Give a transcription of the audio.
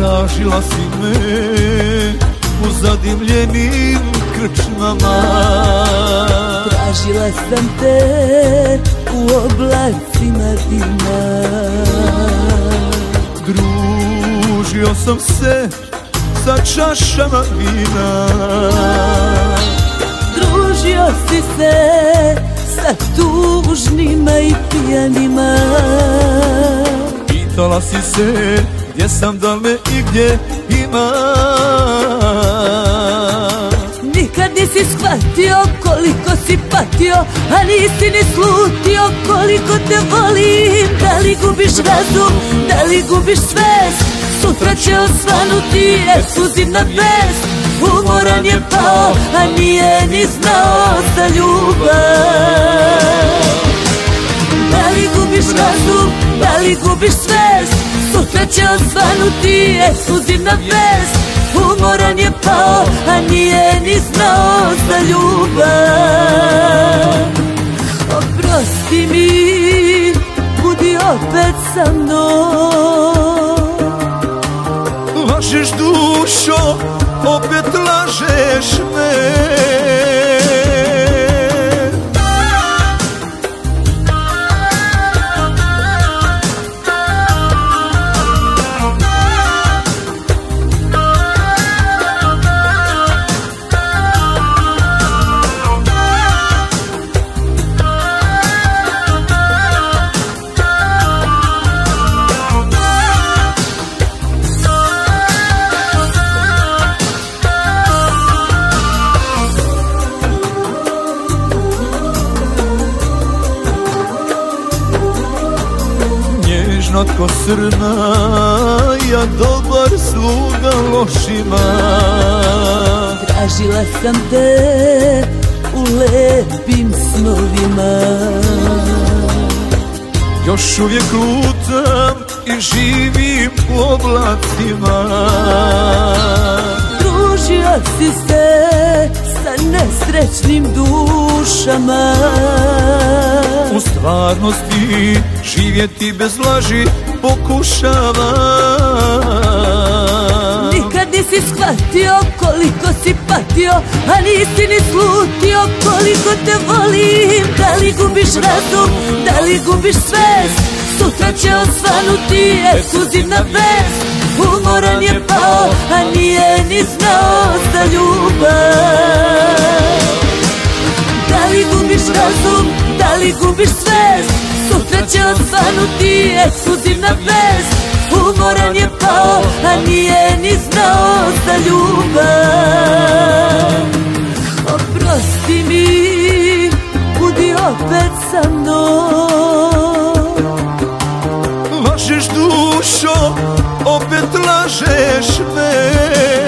Tražila si me u zadimljenim krčmama. Tražila sam te u oblacima dima. Družio sam se sa čašama vina. Družio si se sa tužnima i pijanima. Pitala si se gdje sam, da me i gdje ima? Nikad nisi shvatio koliko si patio A nisi ni slutio koliko te volim. Da li gubiš razum, da li gubiš svest? Sutra će osvanuti ekskluzivna vest Umoran je pao, a nije ni znao za ljubav. Da li gubiš razum, da li gubiš svest Sutra će osvanuti ekskluzivna vest Umoran je pao, a nije ni znao za ljubav. Oprosti mi, budi opet sa mnom. Lažeš dušo, opet lažeš me Nježna tko srna, ja dobar sluga lošima. Tražila sam te u lepim snovima. Još uvijek lutam i živim u oblacima Družio si se sa nesrećnim dušama stvarnosti živjeti bez laži pokušavam Nikad nisi shvatio koliko si patio A nisi ni slutio koliko te volim. Da li gubiš razum, da li gubiš svest? Sutra će osvanuti ekskluzivna vest. Umoran je pao, a nije ni znao za ljubav li gubiš razum, da li gubiš svest? Sutra će osvanuti ekskluzivna vest. Umoran je pao, a nije ni znao za ljubav. Oprosti mi, budi opet sa mnom. Lažeš dušo, opet lažeš me